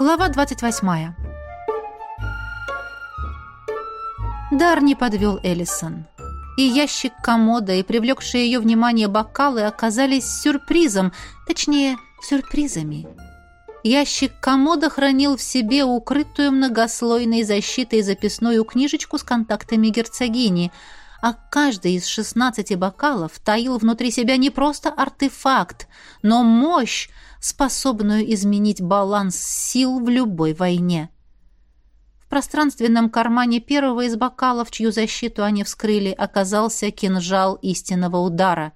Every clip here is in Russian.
Глава 28. Дар не подвел Эллисон. И ящик комода, и привлекшие ее внимание бокалы оказались сюрпризом, точнее, сюрпризами. Ящик комода хранил в себе укрытую многослойной защитой записную книжечку с контактами герцогини, а каждый из шестнадцати бокалов таил внутри себя не просто артефакт, но мощь, способную изменить баланс сил в любой войне. В пространственном кармане первого из бокалов, чью защиту они вскрыли, оказался кинжал истинного удара.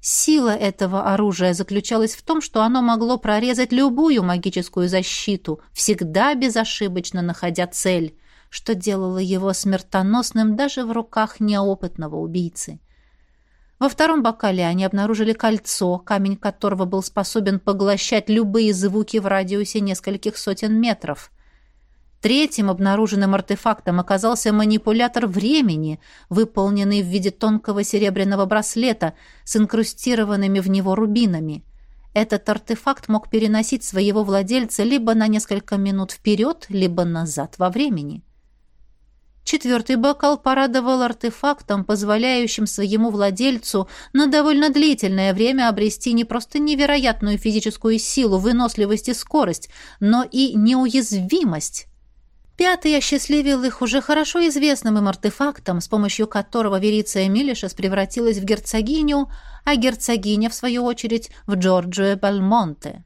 Сила этого оружия заключалась в том, что оно могло прорезать любую магическую защиту, всегда безошибочно находя цель, что делало его смертоносным даже в руках неопытного убийцы. Во втором бокале они обнаружили кольцо, камень которого был способен поглощать любые звуки в радиусе нескольких сотен метров. Третьим обнаруженным артефактом оказался манипулятор времени, выполненный в виде тонкого серебряного браслета с инкрустированными в него рубинами. Этот артефакт мог переносить своего владельца либо на несколько минут вперед, либо назад во времени. Четвертый бокал порадовал артефактом, позволяющим своему владельцу на довольно длительное время обрести не просто невероятную физическую силу, выносливость и скорость, но и неуязвимость. Пятый осчастливил их уже хорошо известным им артефактом, с помощью которого Вериция Милишес превратилась в герцогиню, а герцогиня, в свою очередь, в Джорджио Бальмонте.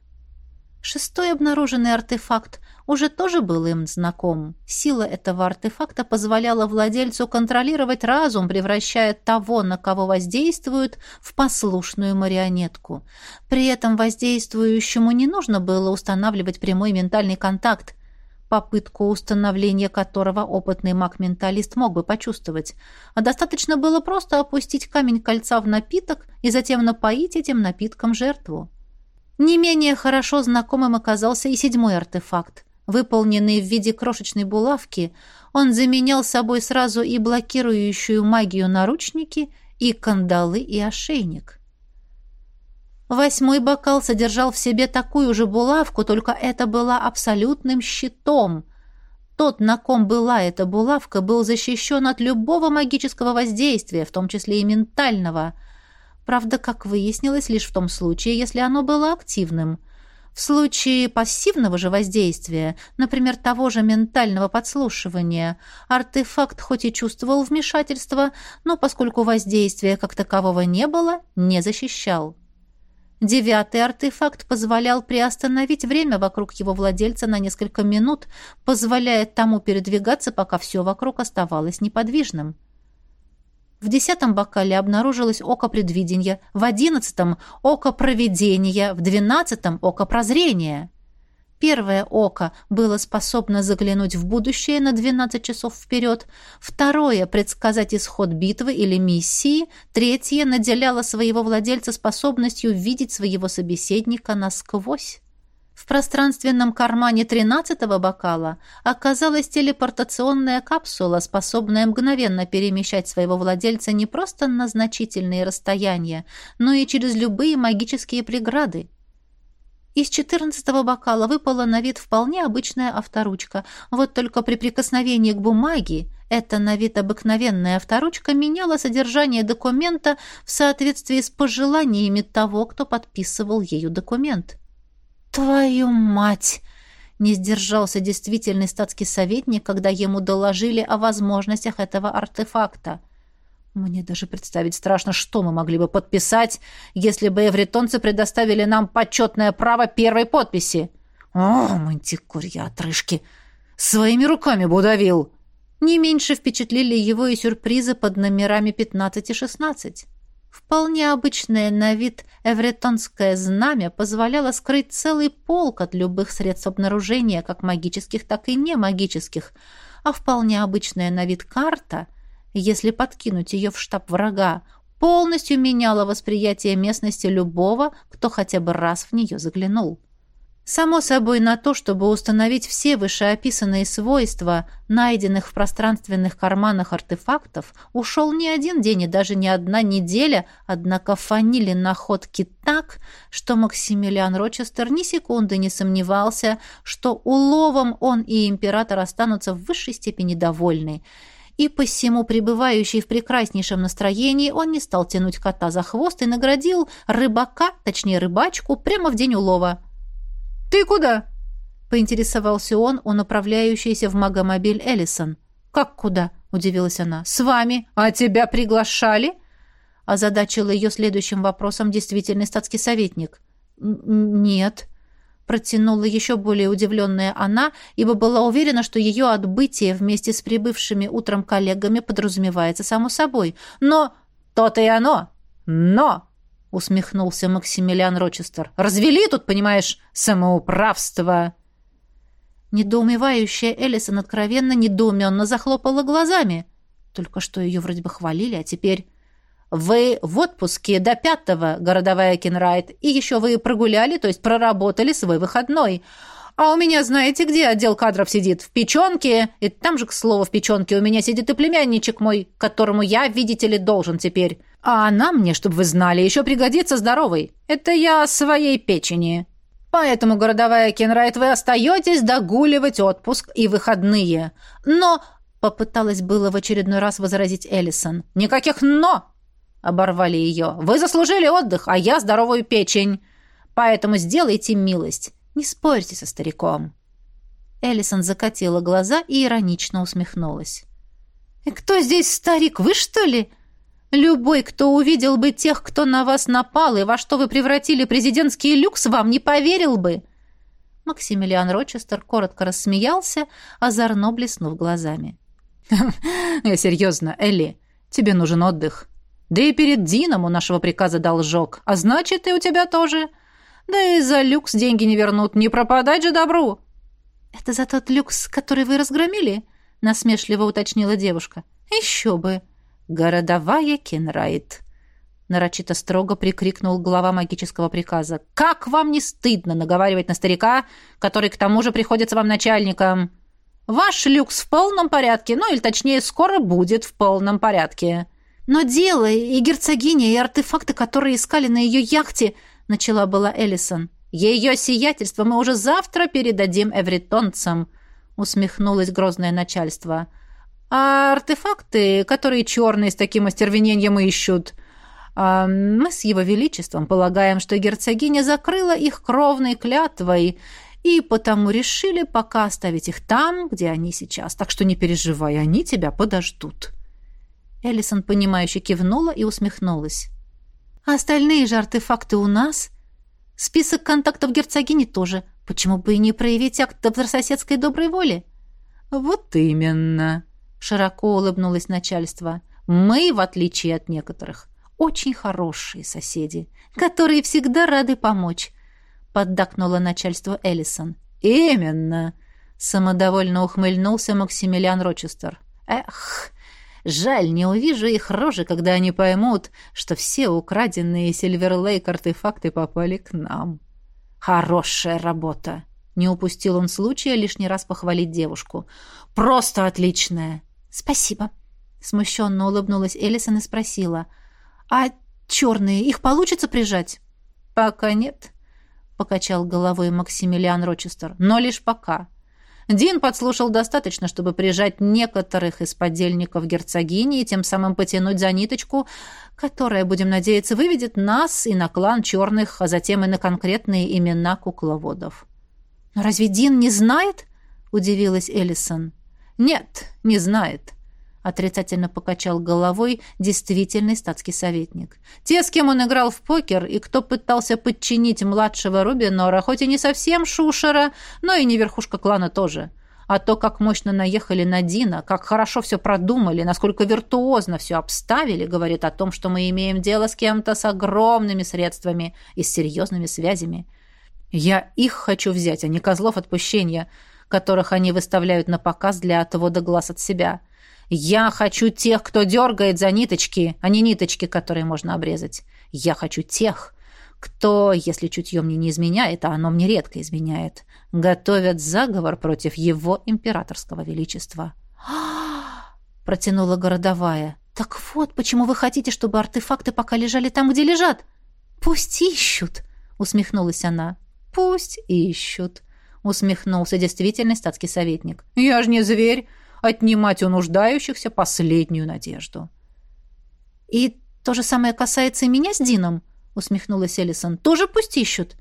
Шестой обнаруженный артефакт уже тоже был им знаком. Сила этого артефакта позволяла владельцу контролировать разум, превращая того, на кого воздействуют, в послушную марионетку. При этом воздействующему не нужно было устанавливать прямой ментальный контакт, попытку установления которого опытный маг-менталист мог бы почувствовать. А достаточно было просто опустить камень кольца в напиток и затем напоить этим напитком жертву. Не менее хорошо знакомым оказался и седьмой артефакт. Выполненный в виде крошечной булавки, он заменял собой сразу и блокирующую магию наручники, и кандалы, и ошейник. Восьмой бокал содержал в себе такую же булавку, только это была абсолютным щитом. Тот, на ком была эта булавка, был защищен от любого магического воздействия, в том числе и ментального. Правда, как выяснилось, лишь в том случае, если оно было активным – в случае пассивного же воздействия, например, того же ментального подслушивания, артефакт хоть и чувствовал вмешательство, но поскольку воздействия как такового не было, не защищал. Девятый артефакт позволял приостановить время вокруг его владельца на несколько минут, позволяя тому передвигаться, пока все вокруг оставалось неподвижным. В десятом бокале обнаружилось око предвидения, в одиннадцатом – око провидения, в двенадцатом – око прозрения. Первое око было способно заглянуть в будущее на 12 часов вперед, второе – предсказать исход битвы или миссии, третье – наделяло своего владельца способностью видеть своего собеседника насквозь. В пространственном кармане тринадцатого бокала оказалась телепортационная капсула, способная мгновенно перемещать своего владельца не просто на значительные расстояния, но и через любые магические преграды. Из четырнадцатого бокала выпала на вид вполне обычная авторучка, вот только при прикосновении к бумаге эта на вид обыкновенная авторучка меняла содержание документа в соответствии с пожеланиями того, кто подписывал ею документ. «Твою мать!» Не сдержался действительный статский советник, когда ему доложили о возможностях этого артефакта. Мне даже представить страшно, что мы могли бы подписать, если бы эвритонцы предоставили нам почетное право первой подписи. О, мантикурья отрыжки! Своими руками будовил! Не меньше впечатлили его и сюрпризы под номерами 15 и 16. Вполне обычное на вид эвретонское знамя позволяло скрыть целый полк от любых средств обнаружения, как магических, так и не магических, а вполне обычная на вид карта, если подкинуть ее в штаб врага, полностью меняла восприятие местности любого, кто хотя бы раз в нее заглянул. Само собой, на то, чтобы установить все вышеописанные свойства, найденных в пространственных карманах артефактов, ушел не один день и даже не одна неделя, однако фанили находки так, что Максимилиан Рочестер ни секунды не сомневался, что уловом он и император останутся в высшей степени довольны. И посему, пребывающий в прекраснейшем настроении, он не стал тянуть кота за хвост и наградил рыбака, точнее рыбачку, прямо в день улова – «Ты куда?» — поинтересовался он у направляющейся в магомобиль Эллисон. «Как куда?» — удивилась она. «С вами. А тебя приглашали?» Озадачил ее следующим вопросом действительный статский советник. «Нет», — протянула еще более удивленная она, ибо была уверена, что ее отбытие вместе с прибывшими утром коллегами подразумевается само собой. «Но то-то и оно! Но!» Усмехнулся Максимилиан Рочестер. Развели тут, понимаешь, самоуправство. Недоумевающая Элисон откровенно недоуменно захлопала глазами. Только что ее вроде бы хвалили, а теперь... «Вы в отпуске до пятого, городовая Кенрайт, и еще вы прогуляли, то есть проработали свой выходной. А у меня, знаете, где отдел кадров сидит? В печенке. И там же, к слову, в печенке у меня сидит и племянничек мой, которому я, видите ли, должен теперь. А она мне, чтобы вы знали, еще пригодится здоровой. Это я своей печени. Поэтому, городовая Кенрайт, вы остаетесь догуливать отпуск и выходные. Но...» Попыталась было в очередной раз возразить Эллисон. «Никаких «но!» Оборвали ее. «Вы заслужили отдых, а я здоровую печень. Поэтому сделайте милость. Не спорьте со стариком». Эллисон закатила глаза и иронично усмехнулась. «И кто здесь старик? Вы, что ли?» Любой, кто увидел бы тех, кто на вас напал и во что вы превратили президентский люкс, вам не поверил бы. Максимилиан Рочестер коротко рассмеялся, озорно блеснув глазами. «Я серьезно, Элли, тебе нужен отдых. Да и перед Дином у нашего приказа должок, а значит, и у тебя тоже. Да и за люкс деньги не вернут, не пропадать же добру». «Это за тот люкс, который вы разгромили?» — насмешливо уточнила девушка. «Еще бы!» «Городовая Кенрайт!» Нарочито строго прикрикнул глава магического приказа. «Как вам не стыдно наговаривать на старика, который к тому же приходится вам начальником? Ваш люкс в полном порядке, ну или точнее, скоро будет в полном порядке». «Но дело и герцогиня, и артефакты, которые искали на ее яхте», — начала была Эллисон. «Ее сиятельство мы уже завтра передадим эвритонцам», — усмехнулось грозное начальство. А артефакты, которые черные с таким остервенением ищут, а мы с его величеством полагаем, что герцогиня закрыла их кровной клятвой и потому решили пока оставить их там, где они сейчас. Так что не переживай, они тебя подождут». Эллисон, понимающе кивнула и усмехнулась. «А остальные же артефакты у нас? Список контактов герцогини тоже. Почему бы и не проявить акт добрососедской доброй воли?» «Вот именно», широко улыбнулось начальство. Мы, в отличие от некоторых, очень хорошие соседи, которые всегда рады помочь, поддакнуло начальство Эллисон. Именно, самодовольно ухмыльнулся Максимилиан Рочестер. Эх, жаль, не увижу их рожи, когда они поймут, что все украденные Сильверлейк артефакты попали к нам. Хорошая работа. Не упустил он случая лишний раз похвалить девушку. Просто отличная. «Спасибо», — смущенно улыбнулась Элисон и спросила. «А черные, их получится прижать?» «Пока нет», — покачал головой Максимилиан Рочестер. «Но лишь пока. Дин подслушал достаточно, чтобы прижать некоторых из подельников герцогини и тем самым потянуть за ниточку, которая, будем надеяться, выведет нас и на клан черных, а затем и на конкретные имена кукловодов». «Но разве Дин не знает?» — удивилась Элисон. «Нет, не знает», — отрицательно покачал головой действительный статский советник. «Те, с кем он играл в покер, и кто пытался подчинить младшего Рубинора, хоть и не совсем шушера, но и не верхушка клана тоже». А то, как мощно наехали на Дина, как хорошо все продумали, насколько виртуозно все обставили, говорит о том, что мы имеем дело с кем-то с огромными средствами и с серьезными связями. Я их хочу взять, а не козлов отпущения которых они выставляют на показ для отвода глаз от себя. Я хочу тех, кто дергает за ниточки, а не ниточки, которые можно обрезать. Я хочу тех, кто, если чутье мне не изменяет, а оно мне редко изменяет, готовят заговор против его императорского величества. протянула городовая. «Так вот, почему вы хотите, чтобы артефакты пока лежали там, где лежат?» «Пусть ищут!» — усмехнулась она. «Пусть ищут!» — усмехнулся действительно статский советник. «Я же не зверь! Отнимать у нуждающихся последнюю надежду!» «И то же самое касается и меня с Дином?» усмехнулась Элисон. Тоже пусть ищут.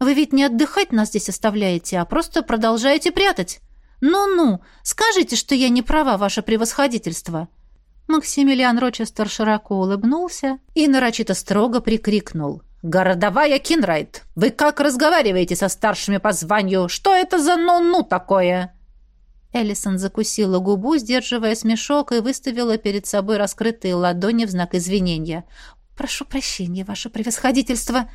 Вы ведь не отдыхать нас здесь оставляете, а просто продолжаете прятать. Ну-ну, скажите, что я не права, ваше превосходительство. Максимилиан Рочестер широко улыбнулся и нарочито строго прикрикнул. «Городовая Кинрайт, вы как разговариваете со старшими по званию? Что это за ну-ну такое?» Эллисон закусила губу, сдерживая смешок, и выставила перед собой раскрытые ладони в знак извинения. «Прошу прощения, ваше превосходительство!»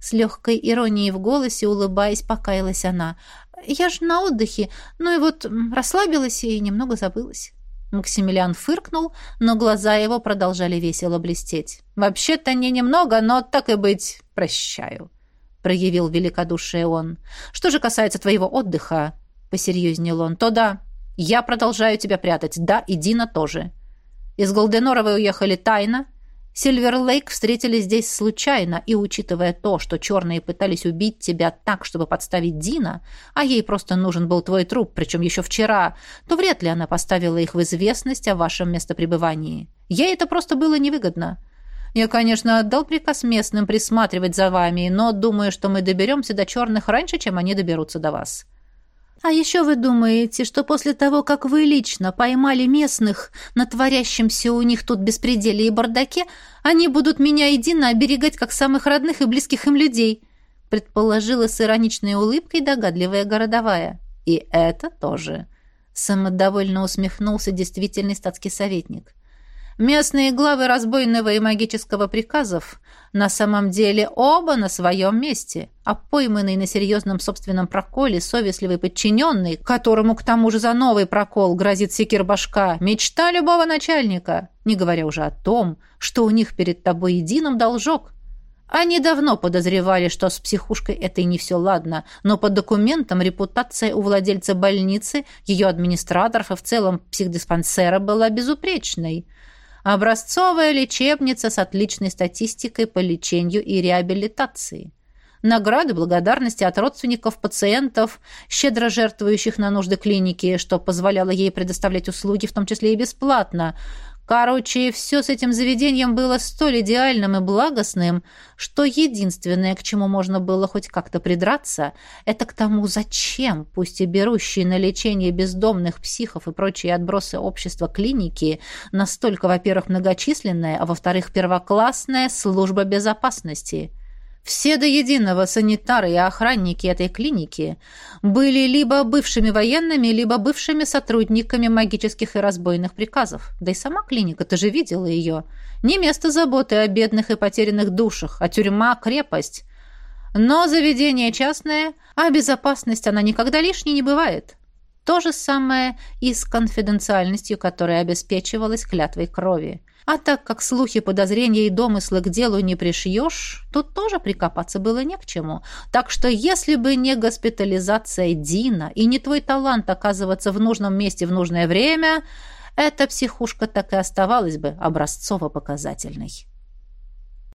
С легкой иронией в голосе, улыбаясь, покаялась она. «Я же на отдыхе, ну и вот расслабилась и немного забылась». Максимилиан фыркнул, но глаза его продолжали весело блестеть. «Вообще-то не немного, но так и быть, прощаю», — проявил великодушие он. «Что же касается твоего отдыха», — посерьезнел он, — «то да, я продолжаю тебя прятать, да, и Дина тоже. Из Голденора вы уехали тайно, Сильвер-Лейк встретили здесь случайно, и, учитывая то, что черные пытались убить тебя так, чтобы подставить Дина, а ей просто нужен был твой труп, причем еще вчера, то вряд ли она поставила их в известность о вашем местопребывании. Ей это просто было невыгодно. Я, конечно, отдал приказ местным присматривать за вами, но думаю, что мы доберемся до черных раньше, чем они доберутся до вас. А еще вы думаете, что после того, как вы лично поймали местных на творящемся у них тут беспределе и бардаке, они будут меня едино оберегать как самых родных и близких им людей?» предположила с ироничной улыбкой догадливая городовая. «И это тоже», — самодовольно усмехнулся действительный статский советник. Местные главы разбойного и магического приказов на самом деле оба на своем месте, а пойманный на серьезном собственном проколе совестливый подчиненный, которому к тому же за новый прокол грозит секирбашка, мечта любого начальника, не говоря уже о том, что у них перед тобой единым должок. Они давно подозревали, что с психушкой это и не все ладно, но по документам репутация у владельца больницы, ее администраторов и в целом психдиспансера была безупречной – Образцовая лечебница с отличной статистикой по лечению и реабилитации. Награды благодарности от родственников пациентов, щедро жертвующих на нужды клиники, что позволяло ей предоставлять услуги, в том числе и бесплатно – Короче, все с этим заведением было столь идеальным и благостным, что единственное, к чему можно было хоть как-то придраться, это к тому, зачем, пусть и берущие на лечение бездомных психов и прочие отбросы общества клиники, настолько, во-первых, многочисленная, а во-вторых, первоклассная служба безопасности – все до единого санитары и охранники этой клиники были либо бывшими военными, либо бывшими сотрудниками магических и разбойных приказов. Да и сама клиника, ты же видела ее. Не место заботы о бедных и потерянных душах, а тюрьма – крепость. Но заведение частное, а безопасность она никогда лишней не бывает. То же самое и с конфиденциальностью, которая обеспечивалась клятвой крови. А так как слухи, подозрения и домыслы к делу не пришьешь, тут тоже прикопаться было не к чему. Так что если бы не госпитализация Дина и не твой талант оказываться в нужном месте в нужное время, эта психушка так и оставалась бы образцово-показательной.